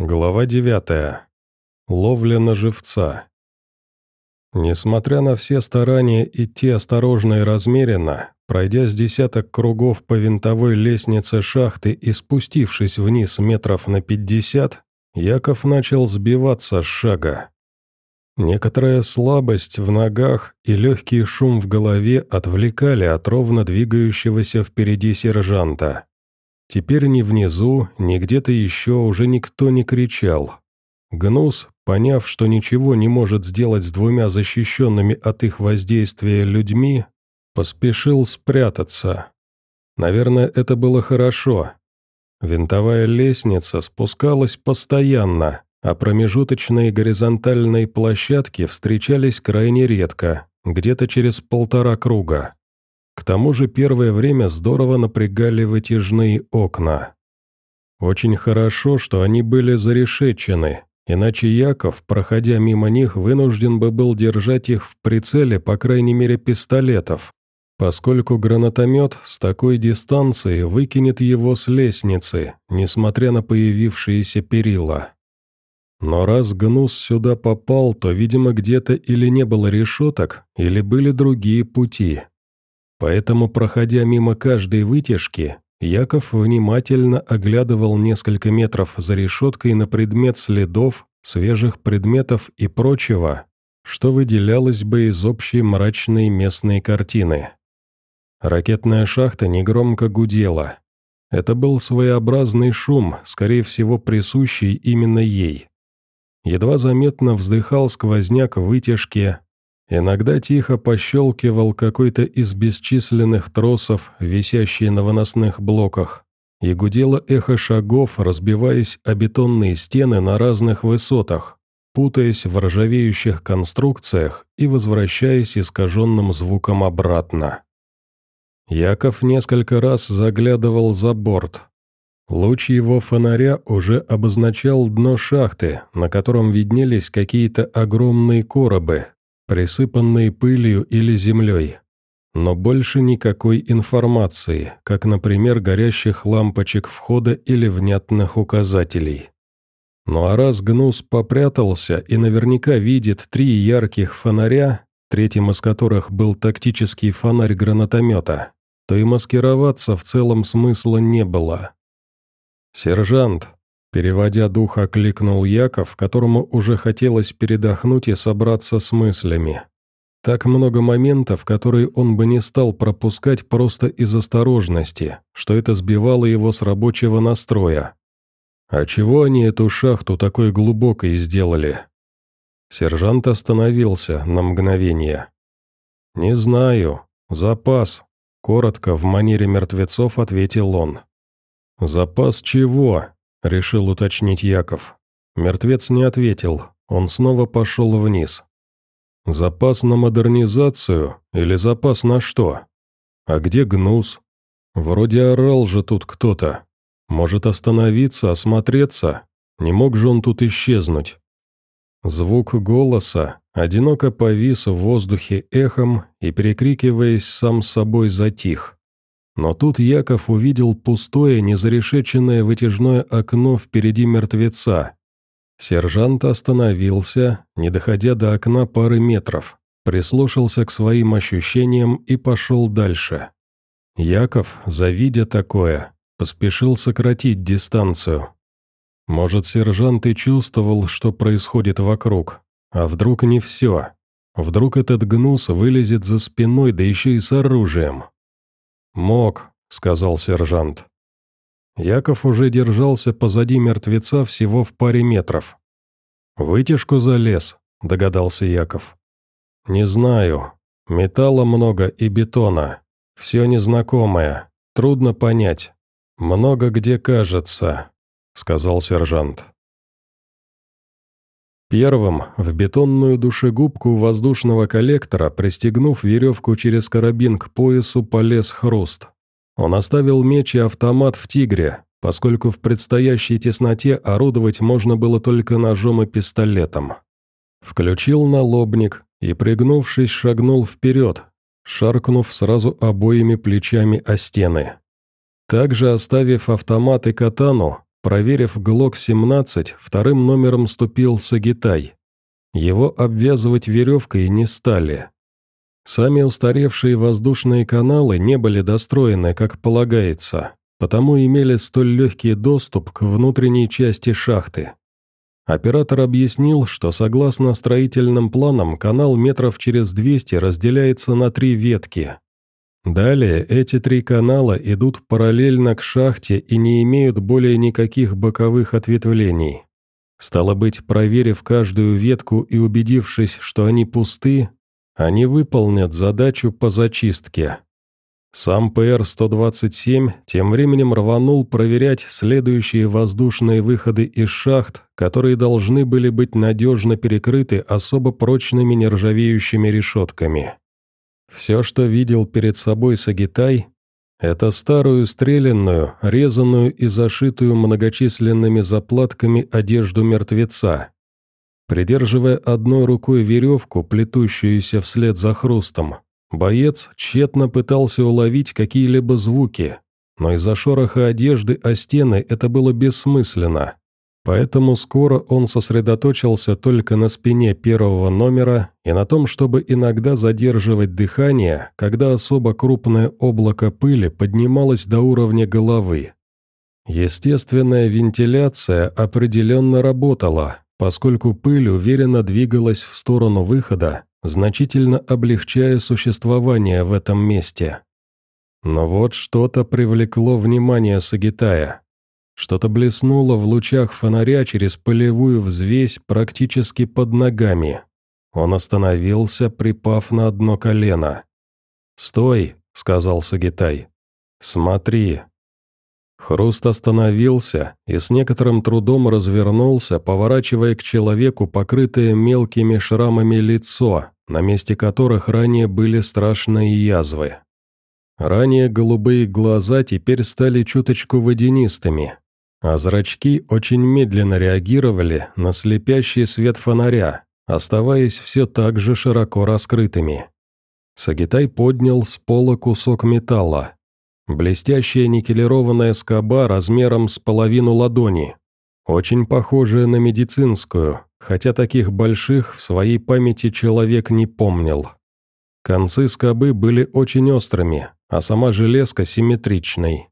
Глава 9. Ловля на живца. Несмотря на все старания идти осторожно и размеренно, пройдя с десяток кругов по винтовой лестнице шахты и спустившись вниз метров на пятьдесят, Яков начал сбиваться с шага. Некоторая слабость в ногах и легкий шум в голове отвлекали от ровно двигающегося впереди сержанта. Теперь ни внизу, ни где-то еще уже никто не кричал. Гнус, поняв, что ничего не может сделать с двумя защищенными от их воздействия людьми, поспешил спрятаться. Наверное, это было хорошо. Винтовая лестница спускалась постоянно, а промежуточные горизонтальные площадки встречались крайне редко, где-то через полтора круга. К тому же первое время здорово напрягали вытяжные окна. Очень хорошо, что они были зарешечены, иначе Яков, проходя мимо них, вынужден бы был держать их в прицеле по крайней мере пистолетов, поскольку гранатомет с такой дистанции выкинет его с лестницы, несмотря на появившиеся перила. Но раз Гнус сюда попал, то, видимо, где-то или не было решеток, или были другие пути. Поэтому, проходя мимо каждой вытяжки, Яков внимательно оглядывал несколько метров за решеткой на предмет следов, свежих предметов и прочего, что выделялось бы из общей мрачной местной картины. Ракетная шахта негромко гудела. Это был своеобразный шум, скорее всего присущий именно ей. Едва заметно вздыхал сквозняк в вытяжке, Иногда тихо пощелкивал какой-то из бесчисленных тросов, висящий на выносных блоках, и гудело эхо шагов, разбиваясь о бетонные стены на разных высотах, путаясь в ржавеющих конструкциях и возвращаясь искаженным звуком обратно. Яков несколько раз заглядывал за борт. Луч его фонаря уже обозначал дно шахты, на котором виднелись какие-то огромные коробы, присыпанные пылью или землей. Но больше никакой информации, как, например, горящих лампочек входа или внятных указателей. Ну а раз Гнус попрятался и наверняка видит три ярких фонаря, третьим из которых был тактический фонарь гранатомета, то и маскироваться в целом смысла не было. «Сержант», Переводя дух, окликнул Яков, которому уже хотелось передохнуть и собраться с мыслями. Так много моментов, которые он бы не стал пропускать просто из осторожности, что это сбивало его с рабочего настроя. А чего они эту шахту такой глубокой сделали? Сержант остановился на мгновение. «Не знаю. Запас», — коротко в манере мертвецов ответил он. «Запас чего?» — решил уточнить Яков. Мертвец не ответил, он снова пошел вниз. «Запас на модернизацию или запас на что? А где гнус? Вроде орал же тут кто-то. Может остановиться, осмотреться? Не мог же он тут исчезнуть?» Звук голоса одиноко повис в воздухе эхом и, перекрикиваясь, сам собой затих. Но тут Яков увидел пустое, незарешеченное вытяжное окно впереди мертвеца. Сержант остановился, не доходя до окна пары метров, прислушался к своим ощущениям и пошел дальше. Яков, завидя такое, поспешил сократить дистанцию. Может, сержант и чувствовал, что происходит вокруг, а вдруг не все. Вдруг этот гнус вылезет за спиной, да еще и с оружием. «Мог», — сказал сержант. Яков уже держался позади мертвеца всего в паре метров. «Вытяжку залез», — догадался Яков. «Не знаю. Металла много и бетона. Все незнакомое. Трудно понять. Много где кажется», — сказал сержант. Первым в бетонную душегубку воздушного коллектора, пристегнув веревку через карабин к поясу, полез хруст. Он оставил меч и автомат в «Тигре», поскольку в предстоящей тесноте орудовать можно было только ножом и пистолетом. Включил налобник и, пригнувшись, шагнул вперед, шаркнув сразу обоими плечами о стены. Также оставив автомат и катану, проверив ГЛОК-17, вторым номером ступил Сагитай. Его обвязывать веревкой не стали. Сами устаревшие воздушные каналы не были достроены, как полагается, потому имели столь легкий доступ к внутренней части шахты. Оператор объяснил, что согласно строительным планам канал метров через 200 разделяется на три ветки. Далее эти три канала идут параллельно к шахте и не имеют более никаких боковых ответвлений. Стало быть, проверив каждую ветку и убедившись, что они пусты, они выполнят задачу по зачистке. Сам ПР-127 тем временем рванул проверять следующие воздушные выходы из шахт, которые должны были быть надежно перекрыты особо прочными нержавеющими решетками. Все, что видел перед собой Сагитай, это старую стрелянную, резаную и зашитую многочисленными заплатками одежду мертвеца. Придерживая одной рукой веревку, плетущуюся вслед за хрустом, Боец тщетно пытался уловить какие-либо звуки, но из-за шороха одежды о стены это было бессмысленно. Поэтому скоро он сосредоточился только на спине первого номера и на том, чтобы иногда задерживать дыхание, когда особо крупное облако пыли поднималось до уровня головы. Естественная вентиляция определенно работала, поскольку пыль уверенно двигалась в сторону выхода, значительно облегчая существование в этом месте. Но вот что-то привлекло внимание Сагитая. Что-то блеснуло в лучах фонаря через полевую взвесь практически под ногами. Он остановился, припав на одно колено. «Стой!» — сказал Сагитай. «Смотри!» Хруст остановился и с некоторым трудом развернулся, поворачивая к человеку покрытое мелкими шрамами лицо, на месте которых ранее были страшные язвы. Ранее голубые глаза теперь стали чуточку водянистыми, а зрачки очень медленно реагировали на слепящий свет фонаря, оставаясь все так же широко раскрытыми. Сагитай поднял с пола кусок металла, Блестящая никелированная скоба размером с половину ладони. Очень похожая на медицинскую, хотя таких больших в своей памяти человек не помнил. Концы скобы были очень острыми, а сама железка симметричной.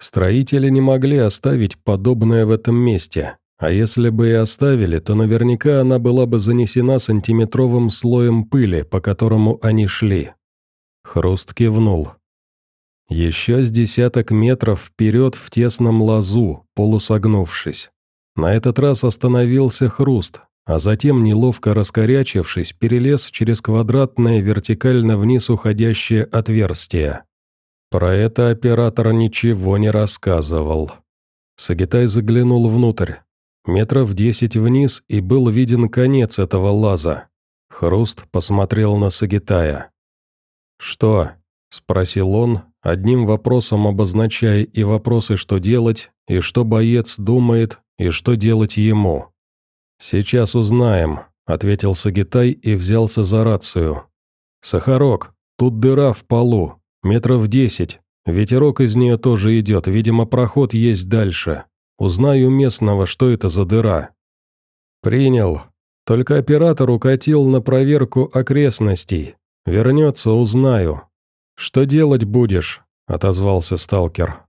Строители не могли оставить подобное в этом месте, а если бы и оставили, то наверняка она была бы занесена сантиметровым слоем пыли, по которому они шли. Хруст кивнул. Еще с десяток метров вперед в тесном лазу, полусогнувшись. На этот раз остановился хруст, а затем, неловко раскорячившись, перелез через квадратное вертикально вниз уходящее отверстие. Про это оператор ничего не рассказывал. Сагитай заглянул внутрь. Метров десять вниз, и был виден конец этого лаза. Хруст посмотрел на Сагитая. «Что?» – спросил он, одним вопросом обозначая и вопросы, что делать, и что боец думает, и что делать ему. «Сейчас узнаем», — ответил Сагитай и взялся за рацию. «Сахарок, тут дыра в полу, метров десять. Ветерок из нее тоже идет, видимо, проход есть дальше. Узнаю местного, что это за дыра». «Принял. Только оператор укатил на проверку окрестностей. Вернется, узнаю. «Что делать будешь?» – отозвался сталкер.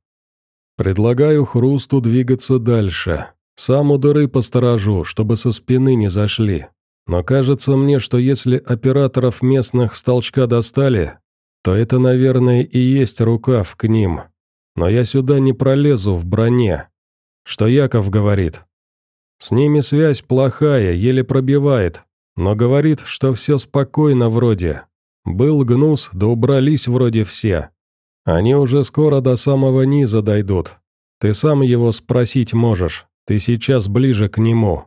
«Предлагаю Хрусту двигаться дальше. Сам у дыры посторожу, чтобы со спины не зашли. Но кажется мне, что если операторов местных с толчка достали, то это, наверное, и есть рукав к ним. Но я сюда не пролезу в броне. Что Яков говорит? С ними связь плохая, еле пробивает, но говорит, что все спокойно вроде, был гнус, да убрались вроде все. Они уже скоро до самого низа дойдут. Ты сам его спросить можешь, ты сейчас ближе к нему».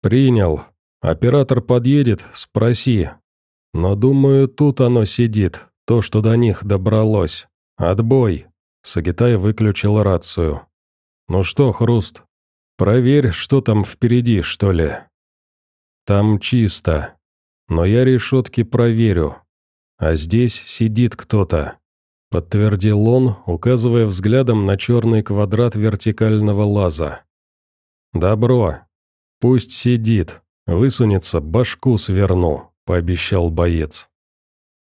«Принял. Оператор подъедет, спроси. Но, думаю, тут оно сидит, то, что до них добралось. Отбой». Сагитай выключил рацию. «Ну что, Хруст, проверь, что там впереди, что ли?» «Там чисто. Но я решетки проверю. А здесь сидит кто-то. — подтвердил он, указывая взглядом на черный квадрат вертикального лаза. «Добро. Пусть сидит. Высунется, башку сверну», — пообещал боец.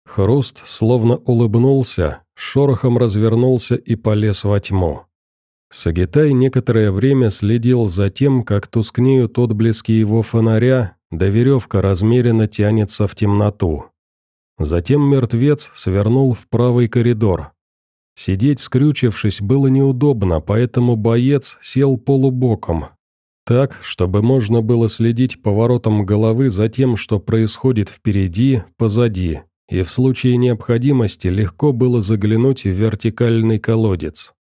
Хруст словно улыбнулся, шорохом развернулся и полез во тьму. Сагитай некоторое время следил за тем, как тускнеют отблески его фонаря, да веревка размеренно тянется в темноту. Затем мертвец свернул в правый коридор. Сидеть скрючившись было неудобно, поэтому боец сел полубоком. Так, чтобы можно было следить поворотом головы за тем, что происходит впереди, позади, и в случае необходимости легко было заглянуть в вертикальный колодец.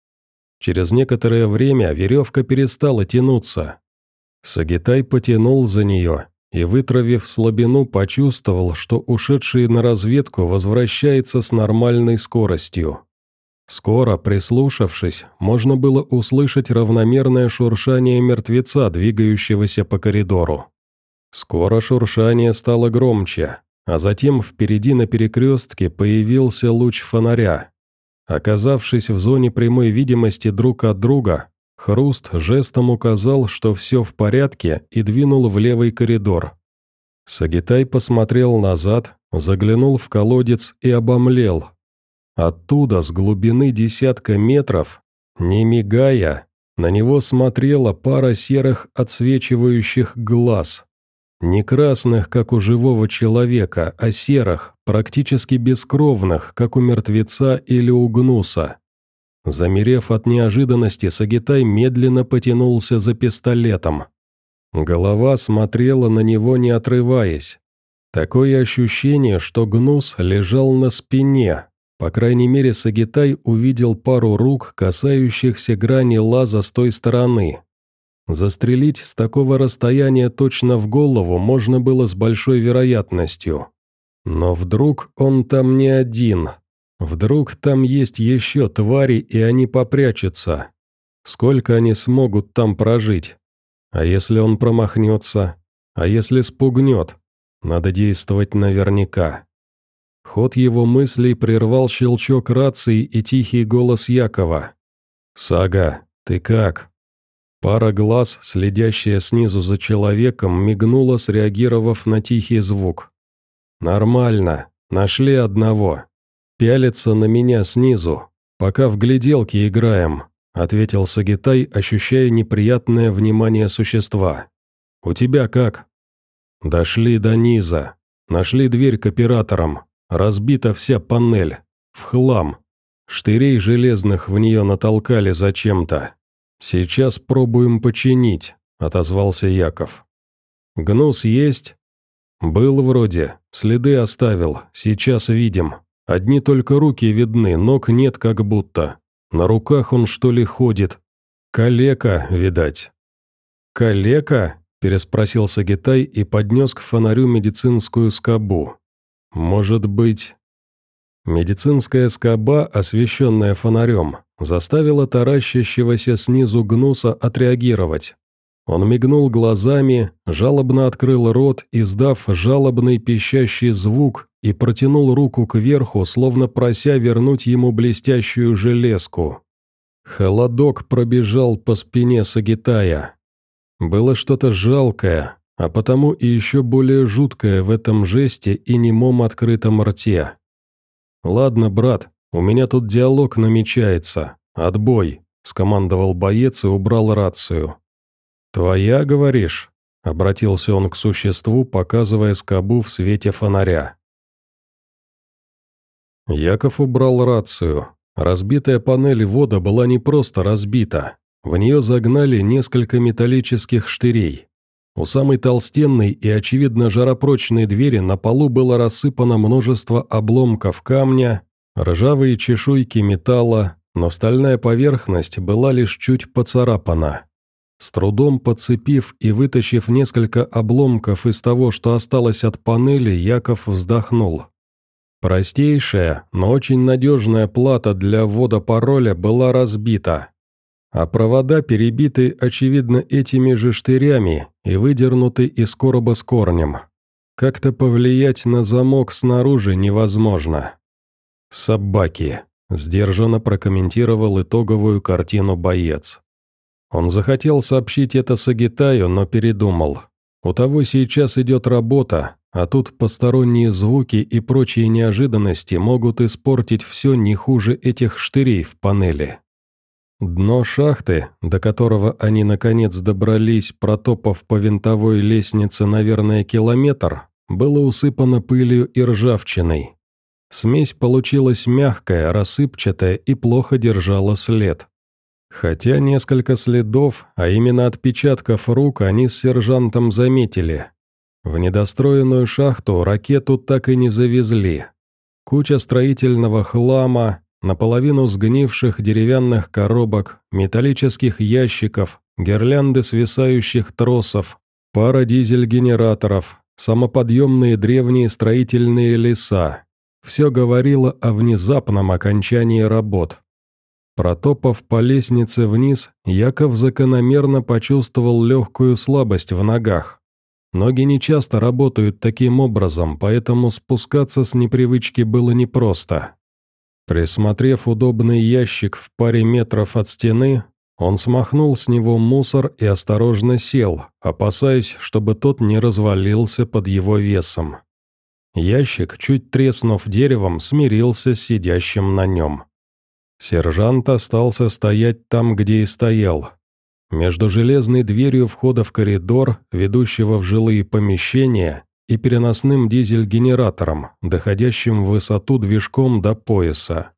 Через некоторое время веревка перестала тянуться. Сагитай потянул за нее, и, вытравив слабину, почувствовал, что ушедший на разведку возвращается с нормальной скоростью. Скоро, прислушавшись, можно было услышать равномерное шуршание мертвеца, двигающегося по коридору. Скоро шуршание стало громче, а затем впереди на перекрестке появился луч фонаря. Оказавшись в зоне прямой видимости друг от друга, Хруст жестом указал, что все в порядке, и двинул в левый коридор. Сагитай посмотрел назад, заглянул в колодец и обомлел. Оттуда, с глубины десятка метров, не мигая, на него смотрела пара серых отсвечивающих глаз. Не красных, как у живого человека, а серых, практически бескровных, как у мертвеца или у гнуса. Замерев от неожиданности, Сагитай медленно потянулся за пистолетом. Голова смотрела на него, не отрываясь. Такое ощущение, что Гнус лежал на спине. По крайней мере, Сагитай увидел пару рук, касающихся грани лаза с той стороны. Застрелить с такого расстояния точно в голову можно было с большой вероятностью. Но вдруг он там не один, Вдруг там есть еще твари, и они попрячутся. Сколько они смогут там прожить? А если он промахнется? А если спугнет? Надо действовать наверняка. Ход его мыслей прервал щелчок рации и тихий голос Якова. «Сага, ты как?» Пара глаз, следящая снизу за человеком, мигнула, среагировав на тихий звук. «Нормально. Нашли одного. «Пялится на меня снизу, пока в гляделки играем», ответил Сагитай, ощущая неприятное внимание существа. «У тебя как?» «Дошли до низа. Нашли дверь к операторам. Разбита вся панель. В хлам. Штырей железных в нее натолкали зачем-то. Сейчас пробуем починить», — отозвался Яков. «Гнус есть?» «Был вроде. Следы оставил. Сейчас видим. Одни только руки видны, ног нет как будто. На руках он что ли ходит? Калека, видать. Калека? переспросил Сагитай и поднес к фонарю медицинскую скобу. Может быть... Медицинская скоба, освещенная фонарем, заставила таращащегося снизу гнуса отреагировать. Он мигнул глазами, жалобно открыл рот, издав жалобный пищащий звук, и протянул руку кверху, словно прося вернуть ему блестящую железку. Холодок пробежал по спине Сагитая. Было что-то жалкое, а потому и еще более жуткое в этом жесте и немом открытом рте. «Ладно, брат, у меня тут диалог намечается. Отбой», — скомандовал боец и убрал рацию. «Твоя, говоришь?» — обратился он к существу, показывая скобу в свете фонаря. Яков убрал рацию. Разбитая панель вода была не просто разбита. В нее загнали несколько металлических штырей. У самой толстенной и, очевидно, жаропрочной двери на полу было рассыпано множество обломков камня, ржавые чешуйки металла, но стальная поверхность была лишь чуть поцарапана. С трудом подцепив и вытащив несколько обломков из того, что осталось от панели, Яков вздохнул. Простейшая, но очень надежная плата для ввода пароля была разбита, а провода перебиты, очевидно, этими же штырями и выдернуты из короба с корнем. Как-то повлиять на замок снаружи невозможно. «Собаки», — Сдержанно прокомментировал итоговую картину боец. Он захотел сообщить это Сагитаю, но передумал. У того сейчас идет работа, а тут посторонние звуки и прочие неожиданности могут испортить все не хуже этих штырей в панели. Дно шахты, до которого они наконец добрались, протопав по винтовой лестнице, наверное, километр, было усыпано пылью и ржавчиной. Смесь получилась мягкая, рассыпчатая и плохо держала след. Хотя несколько следов, а именно отпечатков рук, они с сержантом заметили. В недостроенную шахту ракету так и не завезли. Куча строительного хлама, наполовину сгнивших деревянных коробок, металлических ящиков, гирлянды свисающих тросов, пара дизель-генераторов, самоподъемные древние строительные леса. Все говорило о внезапном окончании работ. Протопав по лестнице вниз, Яков закономерно почувствовал легкую слабость в ногах. Ноги не часто работают таким образом, поэтому спускаться с непривычки было непросто. Присмотрев удобный ящик в паре метров от стены, он смахнул с него мусор и осторожно сел, опасаясь, чтобы тот не развалился под его весом. Ящик, чуть треснув деревом, смирился с сидящим на нем. Сержант остался стоять там, где и стоял. Между железной дверью входа в коридор, ведущего в жилые помещения, и переносным дизель-генератором, доходящим в высоту движком до пояса.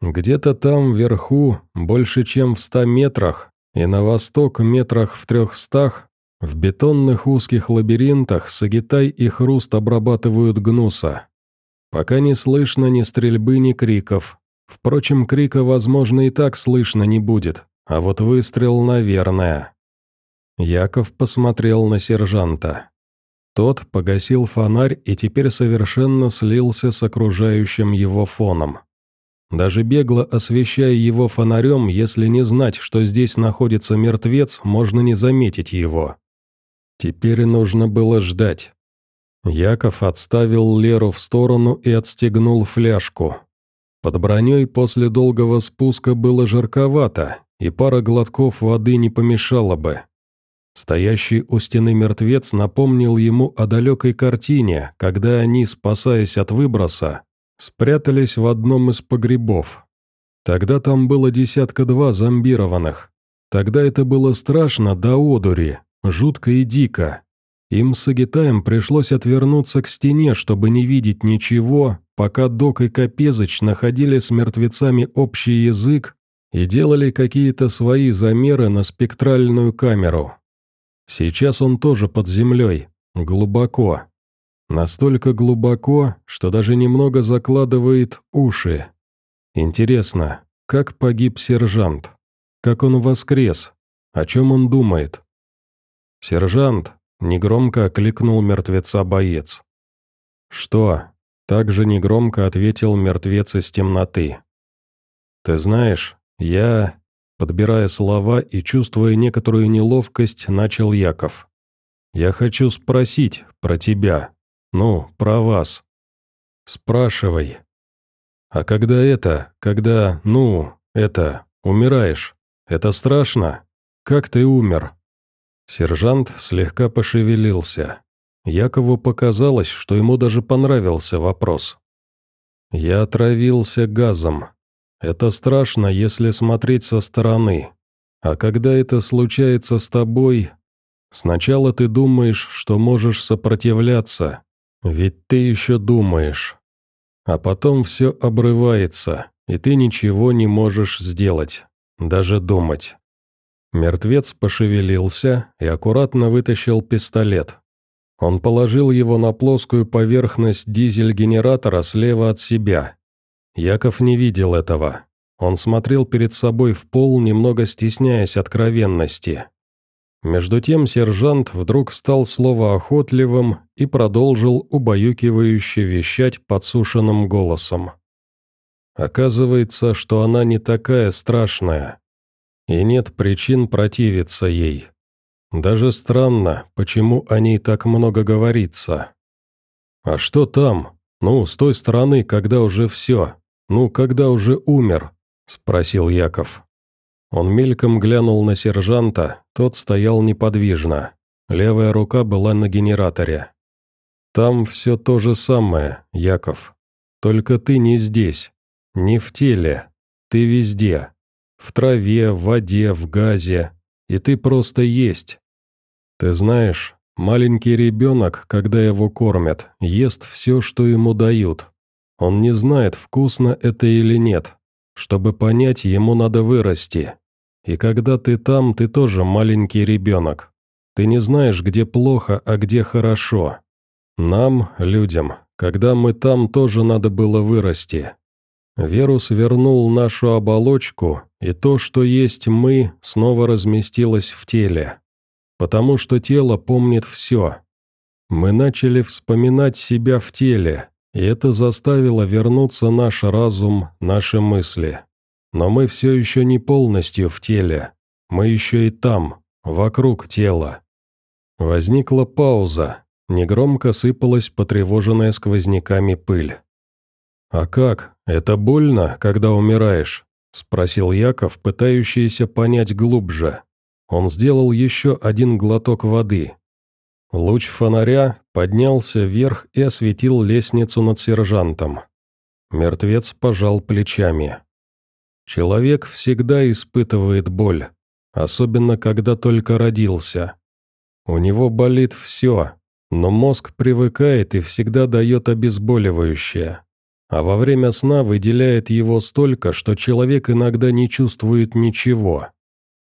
Где-то там вверху, больше чем в ста метрах, и на восток метрах в трехстах, в бетонных узких лабиринтах Сагитай и Хруст обрабатывают гнуса. Пока не слышно ни стрельбы, ни криков. Впрочем, крика, возможно, и так слышно не будет, а вот выстрел, наверное. Яков посмотрел на сержанта. Тот погасил фонарь и теперь совершенно слился с окружающим его фоном. Даже бегло освещая его фонарем, если не знать, что здесь находится мертвец, можно не заметить его. Теперь нужно было ждать. Яков отставил Леру в сторону и отстегнул фляжку. Под броней после долгого спуска было жарковато, и пара глотков воды не помешала бы. Стоящий у стены мертвец напомнил ему о далекой картине, когда они, спасаясь от выброса, спрятались в одном из погребов. Тогда там было десятка-два зомбированных. Тогда это было страшно до одури, Жутко и дико. Им с Агитаем пришлось отвернуться к стене, чтобы не видеть ничего, пока Док и Капезыч находили с мертвецами общий язык и делали какие-то свои замеры на спектральную камеру. Сейчас он тоже под землей, глубоко. Настолько глубоко, что даже немного закладывает уши. Интересно, как погиб сержант? Как он воскрес? О чем он думает? «Сержант!» — негромко окликнул мертвеца боец. «Что?» — также негромко ответил мертвец из темноты. «Ты знаешь, я...» Подбирая слова и чувствуя некоторую неловкость, начал Яков. «Я хочу спросить про тебя. Ну, про вас. Спрашивай. А когда это, когда, ну, это, умираешь, это страшно? Как ты умер?» Сержант слегка пошевелился. Якову показалось, что ему даже понравился вопрос. «Я отравился газом. Это страшно, если смотреть со стороны. А когда это случается с тобой, сначала ты думаешь, что можешь сопротивляться, ведь ты еще думаешь. А потом все обрывается, и ты ничего не можешь сделать, даже думать. Мертвец пошевелился и аккуратно вытащил пистолет. Он положил его на плоскую поверхность дизель-генератора слева от себя. Яков не видел этого. Он смотрел перед собой в пол, немного стесняясь откровенности. Между тем сержант вдруг стал словоохотливым и продолжил убаюкивающе вещать подсушенным голосом. «Оказывается, что она не такая страшная и нет причин противиться ей. Даже странно, почему о ней так много говорится. А что там? Ну, с той стороны, когда уже все. Ну, когда уже умер?» – спросил Яков. Он мельком глянул на сержанта, тот стоял неподвижно. Левая рука была на генераторе. «Там все то же самое, Яков. Только ты не здесь, не в теле. Ты везде. В траве, в воде, в газе. И ты просто есть. Ты знаешь, маленький ребенок, когда его кормят, ест все, что ему дают. Он не знает, вкусно это или нет. Чтобы понять, ему надо вырасти. И когда ты там, ты тоже маленький ребенок. Ты не знаешь, где плохо, а где хорошо. Нам, людям, когда мы там, тоже надо было вырасти. Вирус вернул нашу оболочку, и то, что есть мы, снова разместилось в теле. Потому что тело помнит все. Мы начали вспоминать себя в теле, и это заставило вернуться наш разум, наши мысли. Но мы все еще не полностью в теле. Мы еще и там, вокруг тела. Возникла пауза. Негромко сыпалась потревоженная сквозняками пыль. «А как? Это больно, когда умираешь?» – спросил Яков, пытающийся понять глубже. Он сделал еще один глоток воды. Луч фонаря поднялся вверх и осветил лестницу над сержантом. Мертвец пожал плечами. Человек всегда испытывает боль, особенно когда только родился. У него болит все, но мозг привыкает и всегда дает обезболивающее. А во время сна выделяет его столько, что человек иногда не чувствует ничего.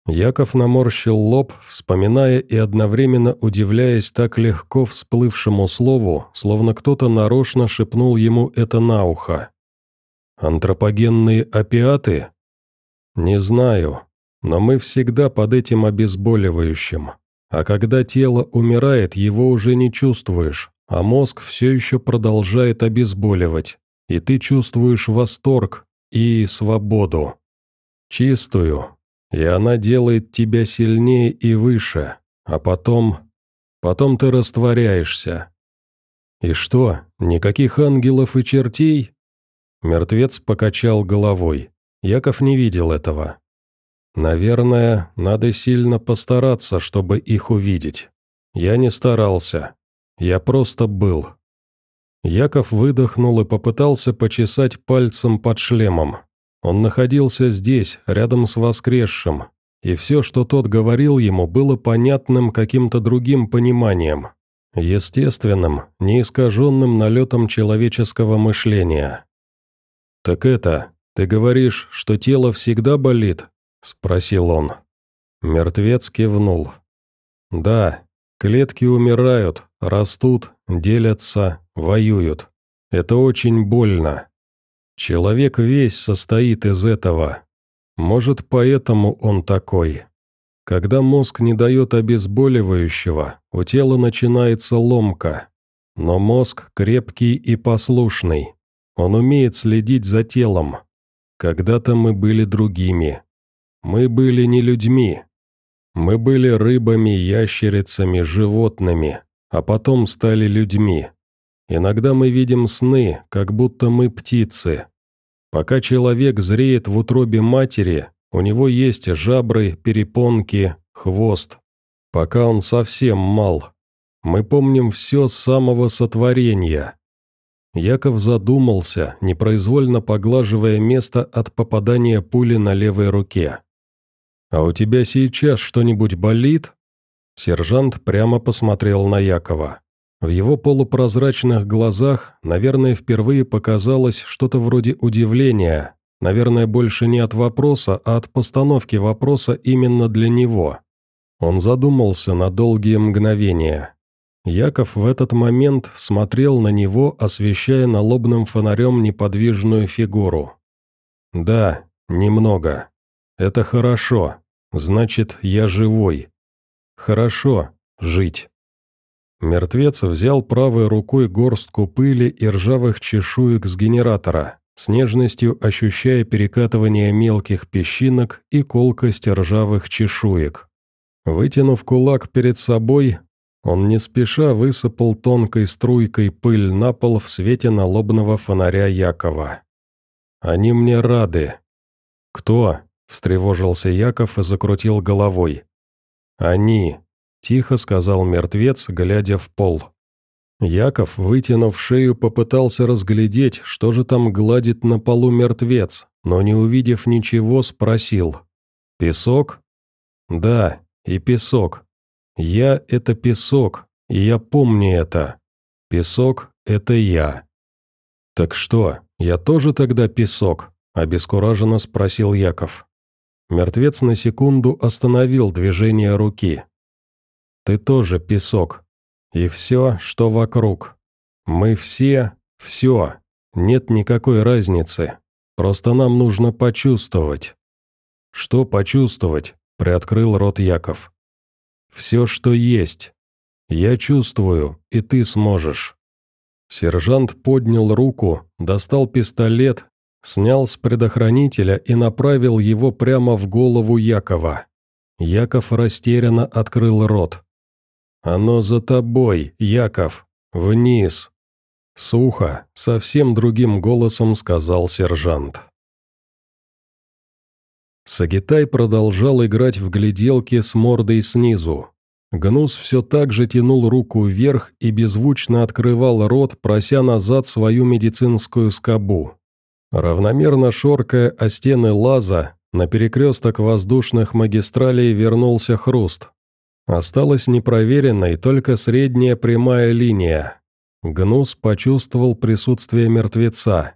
Яков наморщил лоб, вспоминая и одновременно удивляясь так легко всплывшему слову, словно кто-то нарочно шепнул ему это на ухо. Антропогенные опиаты? Не знаю, но мы всегда под этим обезболивающим. А когда тело умирает, его уже не чувствуешь, а мозг все еще продолжает обезболивать, и ты чувствуешь восторг и свободу. Чистую. И она делает тебя сильнее и выше, а потом... Потом ты растворяешься. И что, никаких ангелов и чертей? Мертвец покачал головой. Яков не видел этого. Наверное, надо сильно постараться, чтобы их увидеть. Я не старался. Я просто был. Яков выдохнул и попытался почесать пальцем под шлемом. Он находился здесь, рядом с воскресшим, и все, что тот говорил ему, было понятным каким-то другим пониманием. Естественным, неискаженным налетом человеческого мышления. «Так это, ты говоришь, что тело всегда болит?» – спросил он. Мертвец кивнул. «Да, клетки умирают, растут, делятся, воюют. Это очень больно. Человек весь состоит из этого. Может, поэтому он такой. Когда мозг не дает обезболивающего, у тела начинается ломка. Но мозг крепкий и послушный. Он умеет следить за телом. Когда-то мы были другими. Мы были не людьми. Мы были рыбами, ящерицами, животными, а потом стали людьми. Иногда мы видим сны, как будто мы птицы. Пока человек зреет в утробе матери, у него есть жабры, перепонки, хвост. Пока он совсем мал. Мы помним все с самого сотворения. Яков задумался, непроизвольно поглаживая место от попадания пули на левой руке. «А у тебя сейчас что-нибудь болит?» Сержант прямо посмотрел на Якова. В его полупрозрачных глазах, наверное, впервые показалось что-то вроде удивления, наверное, больше не от вопроса, а от постановки вопроса именно для него. Он задумался на долгие мгновения. Яков в этот момент смотрел на него, освещая налобным фонарем неподвижную фигуру. «Да, немного. Это хорошо. Значит, я живой. Хорошо жить». Мертвец взял правой рукой горстку пыли и ржавых чешуек с генератора, с нежностью ощущая перекатывание мелких песчинок и колкость ржавых чешуек. Вытянув кулак перед собой, он не спеша высыпал тонкой струйкой пыль на пол в свете налобного фонаря Якова. Они мне рады». «Кто?» — встревожился Яков и закрутил головой. «Они», — тихо сказал мертвец, глядя в пол. Яков, вытянув шею, попытался разглядеть, что же там гладит на полу мертвец, но, не увидев ничего, спросил. «Песок?» «Да, и песок. Я — это песок, и я помню это. Песок — это я». «Так что, я тоже тогда песок?» — обескураженно спросил Яков. Мертвец на секунду остановил движение руки. «Ты тоже песок. И все, что вокруг. Мы все, все. Нет никакой разницы. Просто нам нужно почувствовать». «Что почувствовать?» — приоткрыл рот Яков. «Все, что есть. Я чувствую, и ты сможешь». Сержант поднял руку, достал пистолет, снял с предохранителя и направил его прямо в голову Якова. Яков растерянно открыл рот. «Оно за тобой, Яков! Вниз!» Сухо, совсем другим голосом сказал сержант. Сагитай продолжал играть в гляделки с мордой снизу. Гнус все так же тянул руку вверх и беззвучно открывал рот, прося назад свою медицинскую скобу. Равномерно шоркая о стены лаза, на перекресток воздушных магистралей вернулся хруст. Осталась непроверенной только средняя прямая линия. Гнус почувствовал присутствие мертвеца.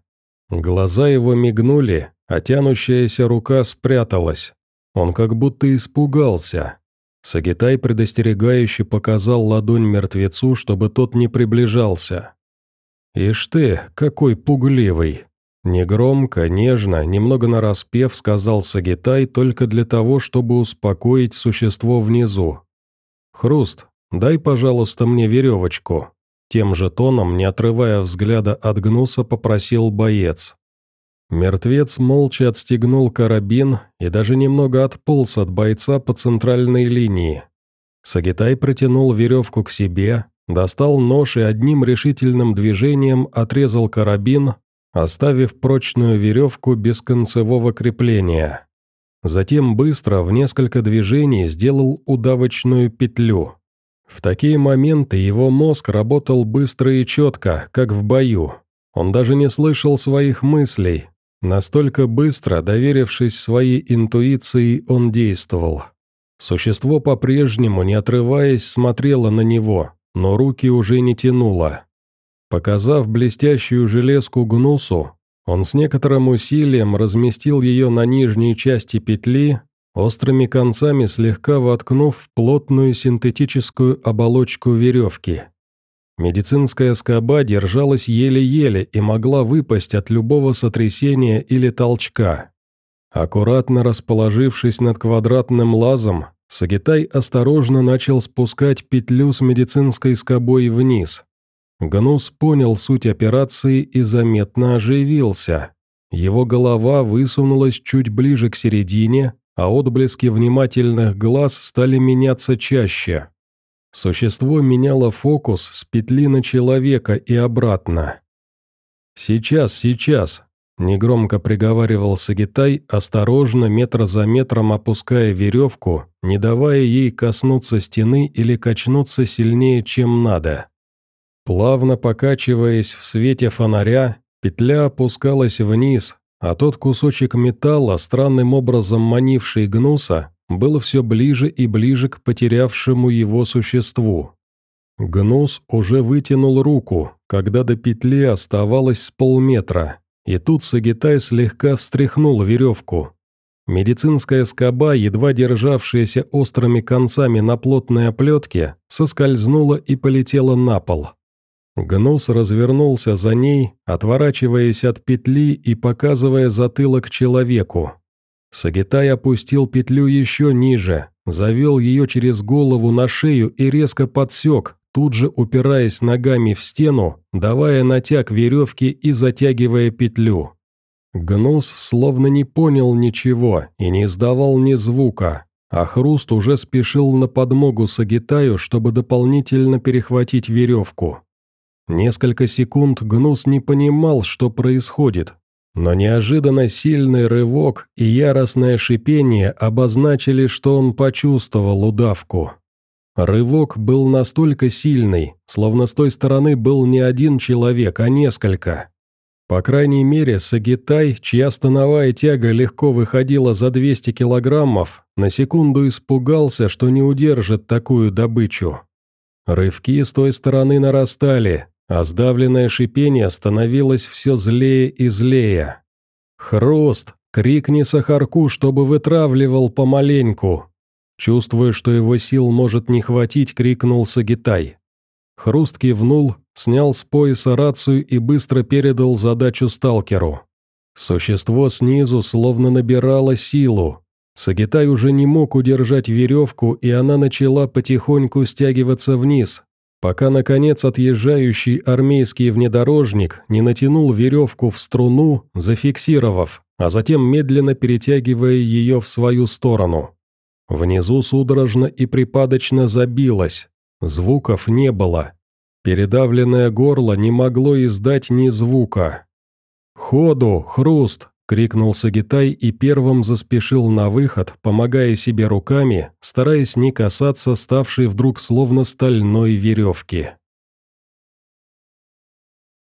Глаза его мигнули, а тянущаяся рука спряталась. Он как будто испугался. Сагитай предостерегающе показал ладонь мертвецу, чтобы тот не приближался. «Ишь ты, какой пугливый!» Негромко, нежно, немного нараспев, сказал Сагитай только для того, чтобы успокоить существо внизу. «Хруст, дай, пожалуйста, мне веревочку». Тем же тоном, не отрывая взгляда от гнуса, попросил боец. Мертвец молча отстегнул карабин и даже немного отполз от бойца по центральной линии. Сагитай протянул веревку к себе, достал нож и одним решительным движением отрезал карабин, оставив прочную веревку без концевого крепления. Затем быстро, в несколько движений, сделал удавочную петлю. В такие моменты его мозг работал быстро и четко, как в бою. Он даже не слышал своих мыслей. Настолько быстро, доверившись своей интуиции, он действовал. Существо по-прежнему, не отрываясь, смотрело на него, но руки уже не тянуло. Показав блестящую железку гнусу, он с некоторым усилием разместил ее на нижней части петли, острыми концами слегка воткнув в плотную синтетическую оболочку веревки. Медицинская скоба держалась еле-еле и могла выпасть от любого сотрясения или толчка. Аккуратно расположившись над квадратным лазом, Сагитай осторожно начал спускать петлю с медицинской скобой вниз. Гнус понял суть операции и заметно оживился. Его голова высунулась чуть ближе к середине, а отблески внимательных глаз стали меняться чаще. Существо меняло фокус с петли на человека и обратно. «Сейчас, сейчас», – негромко приговаривал Сагитай, осторожно, метр за метром опуская веревку, не давая ей коснуться стены или качнуться сильнее, чем надо. Плавно покачиваясь в свете фонаря, петля опускалась вниз, а тот кусочек металла, странным образом манивший гнуса, был все ближе и ближе к потерявшему его существу. Гнус уже вытянул руку, когда до петли оставалось с полметра, и тут Сагитай слегка встряхнул веревку. Медицинская скоба, едва державшаяся острыми концами на плотной оплетке, соскользнула и полетела на пол. Гнус развернулся за ней, отворачиваясь от петли и показывая затылок человеку. Сагитай опустил петлю еще ниже, завел ее через голову на шею и резко подсек, тут же упираясь ногами в стену, давая натяг веревки и затягивая петлю. Гнус словно не понял ничего и не издавал ни звука, а Хруст уже спешил на подмогу Сагитаю, чтобы дополнительно перехватить веревку. Несколько секунд Гнус не понимал, что происходит. но неожиданно сильный рывок и яростное шипение обозначили, что он почувствовал удавку. Рывок был настолько сильный, словно с той стороны был не один человек, а несколько. По крайней мере, Сагитай, чья становая тяга легко выходила за 200 килограммов, на секунду испугался, что не удержит такую добычу. Рывки с той стороны нарастали, а сдавленное шипение становилось все злее и злее. «Хруст! Крикни Сахарку, чтобы вытравливал помаленьку!» Чувствуя, что его сил может не хватить, крикнул Сагитай. Хруст кивнул, снял с пояса рацию и быстро передал задачу сталкеру. Существо снизу словно набирало силу. Сагитай уже не мог удержать веревку, и она начала потихоньку стягиваться вниз, пока, наконец, отъезжающий армейский внедорожник не натянул веревку в струну, зафиксировав, а затем медленно перетягивая ее в свою сторону. Внизу судорожно и припадочно забилось, звуков не было, Передавленное горло не могло издать ни звука. «Ходу! Хруст!» — крикнул Сагитай и первым заспешил на выход, помогая себе руками, стараясь не касаться ставшей вдруг словно стальной веревки.